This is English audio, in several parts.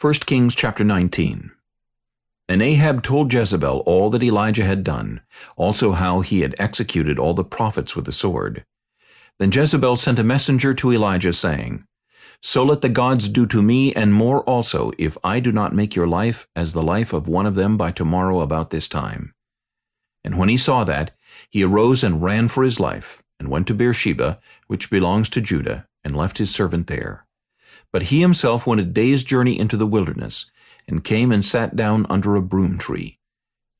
1 Kings chapter 19 And Ahab told Jezebel all that Elijah had done, also how he had executed all the prophets with the sword. Then Jezebel sent a messenger to Elijah, saying, So let the gods do to me, and more also, if I do not make your life as the life of one of them by tomorrow about this time. And when he saw that, he arose and ran for his life, and went to Beersheba, which belongs to Judah, and left his servant there. But he himself went a day's journey into the wilderness, and came and sat down under a broom tree.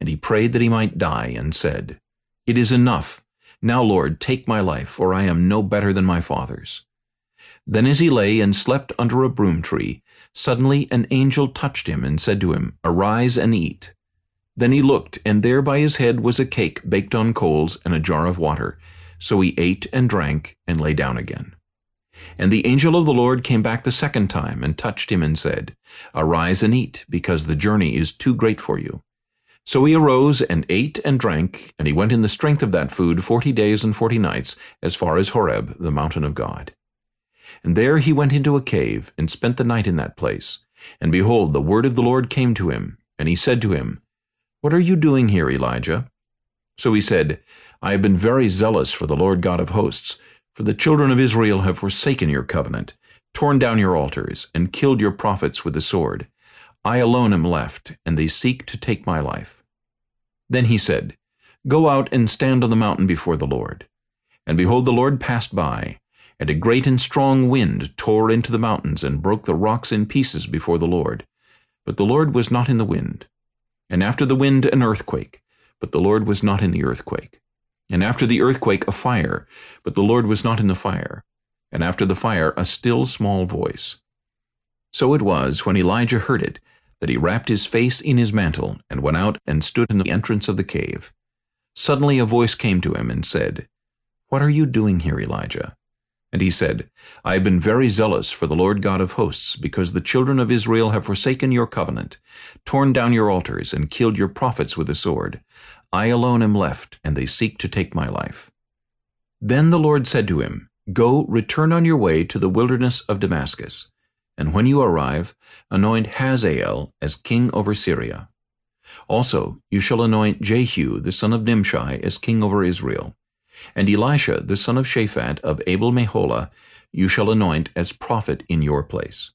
And he prayed that he might die, and said, It is enough. Now, Lord, take my life, for I am no better than my father's. Then as he lay and slept under a broom tree, suddenly an angel touched him and said to him, Arise and eat. Then he looked, and there by his head was a cake baked on coals and a jar of water. So he ate and drank and lay down again. And the angel of the Lord came back the second time and touched him and said, Arise and eat, because the journey is too great for you. So he arose and ate and drank, and he went in the strength of that food forty days and forty nights, as far as Horeb, the mountain of God. And there he went into a cave, and spent the night in that place. And behold, the word of the Lord came to him, and he said to him, What are you doing here, Elijah? So he said, I have been very zealous for the Lord God of hosts, for the children of Israel have forsaken your covenant, torn down your altars, and killed your prophets with the sword. I alone am left, and they seek to take my life. Then he said, Go out and stand on the mountain before the Lord. And behold, the Lord passed by, and a great and strong wind tore into the mountains and broke the rocks in pieces before the Lord. But the Lord was not in the wind. And after the wind an earthquake, but the Lord was not in the earthquake. And after the earthquake a fire, but the Lord was not in the fire. And after the fire a still small voice. So it was, when Elijah heard it, that he wrapped his face in his mantle, and went out and stood in the entrance of the cave. Suddenly a voice came to him and said, What are you doing here, Elijah? And he said, I have been very zealous for the Lord God of hosts, because the children of Israel have forsaken your covenant, torn down your altars, and killed your prophets with the sword. I alone am left, and they seek to take my life. Then the Lord said to him, Go, return on your way to the wilderness of Damascus, and when you arrive, anoint Hazael as king over Syria. Also you shall anoint Jehu the son of Nimshi as king over Israel, and Elisha the son of Shaphat of Abel-Meholah you shall anoint as prophet in your place.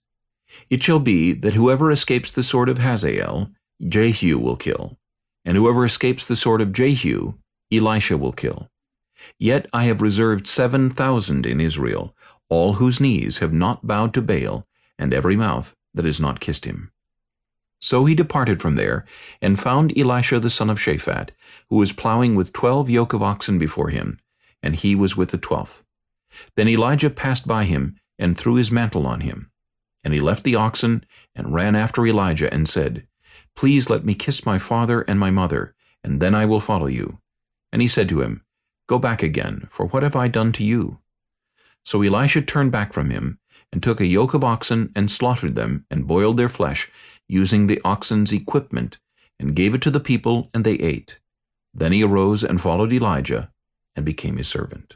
It shall be that whoever escapes the sword of Hazael, Jehu will kill, and whoever escapes the sword of Jehu, Elisha will kill. Yet I have reserved seven thousand in Israel, all whose knees have not bowed to Baal, and every mouth that has not kissed him. So he departed from there, and found Elisha the son of Shaphat, who was plowing with twelve yoke of oxen before him, and he was with the twelfth. Then Elijah passed by him, and threw his mantle on him. And he left the oxen, and ran after Elijah, and said, Please let me kiss my father and my mother, and then I will follow you. And he said to him, Go back again, for what have I done to you? So Elisha turned back from him, and took a yoke of oxen, and slaughtered them, and boiled their flesh, using the oxen's equipment, and gave it to the people, and they ate. Then he arose and followed Elijah, and became his servant.